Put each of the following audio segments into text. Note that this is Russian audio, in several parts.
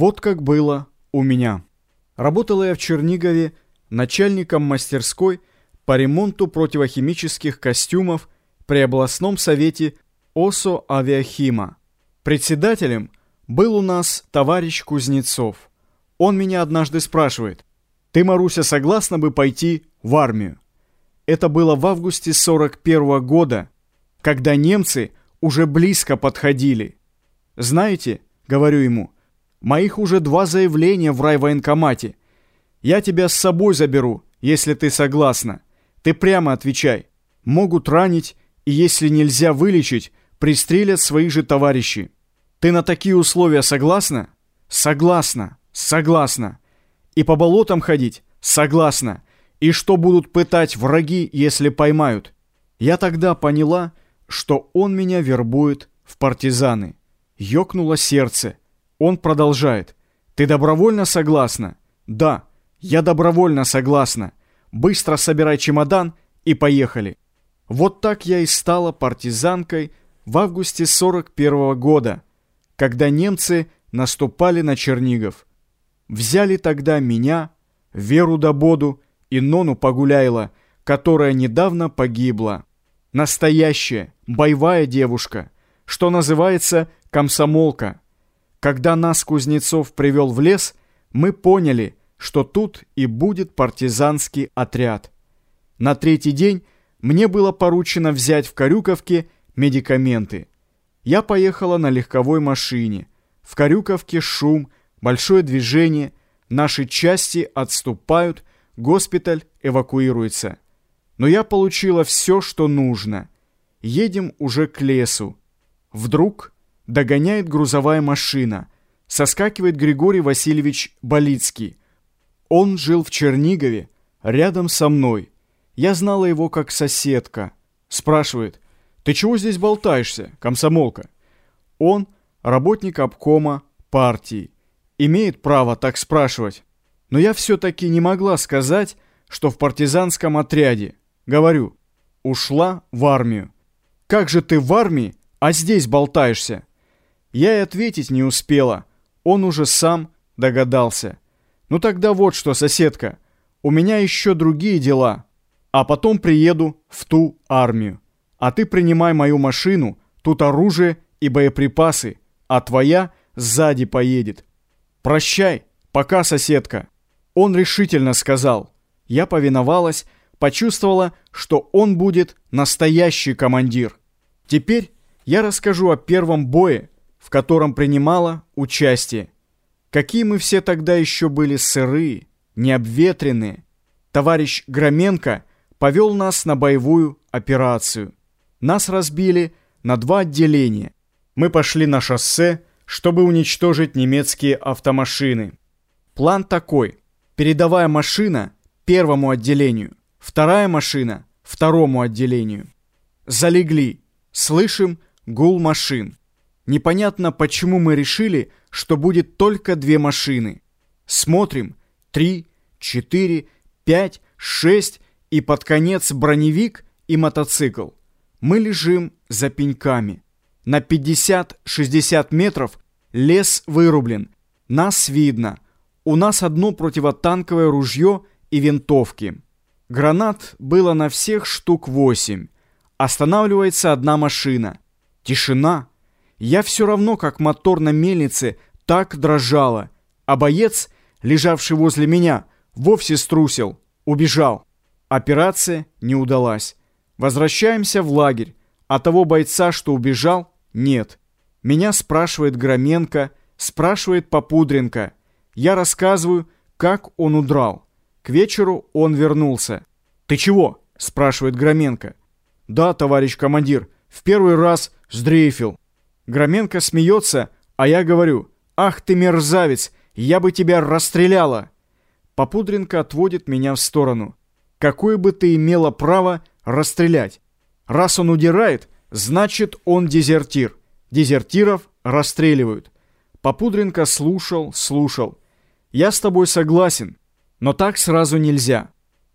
Вот как было у меня. Работала я в Чернигове начальником мастерской по ремонту противохимических костюмов при областном совете ОСО «Авиахима». Председателем был у нас товарищ Кузнецов. Он меня однажды спрашивает, «Ты, Маруся, согласна бы пойти в армию?» Это было в августе 41 -го года, когда немцы уже близко подходили. «Знаете, — говорю ему, — моих уже два заявления в райвоенкомате. Я тебя с собой заберу, если ты согласна. Ты прямо отвечай. Могут ранить, и если нельзя вылечить, пристрелят свои же товарищи. Ты на такие условия согласна? Согласна, согласна. И по болотам ходить? Согласна. И что будут пытать враги, если поймают? Я тогда поняла, что он меня вербует в партизаны. Ёкнуло сердце. Он продолжает. Ты добровольно согласна? Да, я добровольно согласна. Быстро собирай чемодан и поехали. Вот так я и стала партизанкой в августе 41 -го года, когда немцы наступали на Чернигов. Взяли тогда меня, Веру Дободу и Нону Погуляйла, которая недавно погибла. Настоящая, боевая девушка, что называется комсомолка. Когда нас Кузнецов привел в лес, мы поняли, что тут и будет партизанский отряд. На третий день мне было поручено взять в Карюковке медикаменты. Я поехала на легковой машине. В Карюковке шум, большое движение, наши части отступают, госпиталь эвакуируется. Но я получила все, что нужно. Едем уже к лесу. Вдруг догоняет грузовая машина. Соскакивает Григорий Васильевич Болицкий. Он жил в Чернигове, рядом со мной. Я знала его как соседка. Спрашивает, ты чего здесь болтаешься, комсомолка? Он работник обкома партии. Имеет право так спрашивать. Но я все-таки не могла сказать, что в партизанском отряде. Говорю, ушла в армию. Как же ты в армии, а здесь болтаешься? Я и ответить не успела. Он уже сам догадался. Ну тогда вот что, соседка, у меня еще другие дела. А потом приеду в ту армию. А ты принимай мою машину, тут оружие и боеприпасы, а твоя сзади поедет. Прощай, пока, соседка. Он решительно сказал. Я повиновалась, почувствовала, что он будет настоящий командир. Теперь я расскажу о первом бое, в котором принимала участие. Какие мы все тогда еще были сырые, необветренные. Товарищ Громенко повел нас на боевую операцию. Нас разбили на два отделения. Мы пошли на шоссе, чтобы уничтожить немецкие автомашины. План такой. Передовая машина первому отделению, вторая машина второму отделению. Залегли. Слышим гул машин. Непонятно, почему мы решили, что будет только две машины. Смотрим. Три, четыре, пять, шесть и под конец броневик и мотоцикл. Мы лежим за пеньками. На 50-60 метров лес вырублен. Нас видно – у нас одно противотанковое ружье и винтовки. Гранат было на всех штук восемь. Останавливается одна машина. Тишина. Я все равно, как мотор на мельнице, так дрожала. А боец, лежавший возле меня, вовсе струсил, убежал. Операция не удалась. Возвращаемся в лагерь. А того бойца, что убежал, нет. Меня спрашивает Громенко, спрашивает Попудренко – я рассказываю, как он удрал. К вечеру он вернулся. «Ты чего?» – спрашивает Громенко. «Да, товарищ командир, в первый раз сдрейфил». Громенко смеется, а я говорю, «Ах ты мерзавец, я бы тебя расстреляла!» Попудренко отводит меня в сторону. «Какое бы ты имела право расстрелять? Раз он удирает, значит он дезертир. Дезертиров расстреливают». Попудренко слушал, слушал. Я с тобой согласен, но так сразу нельзя.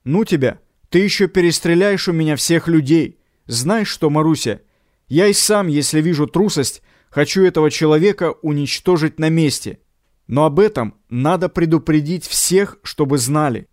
Ну тебя, ты еще перестреляешь у меня всех людей. Знаешь что, Маруся, я и сам, если вижу трусость, хочу этого человека уничтожить на месте. Но об этом надо предупредить всех, чтобы знали.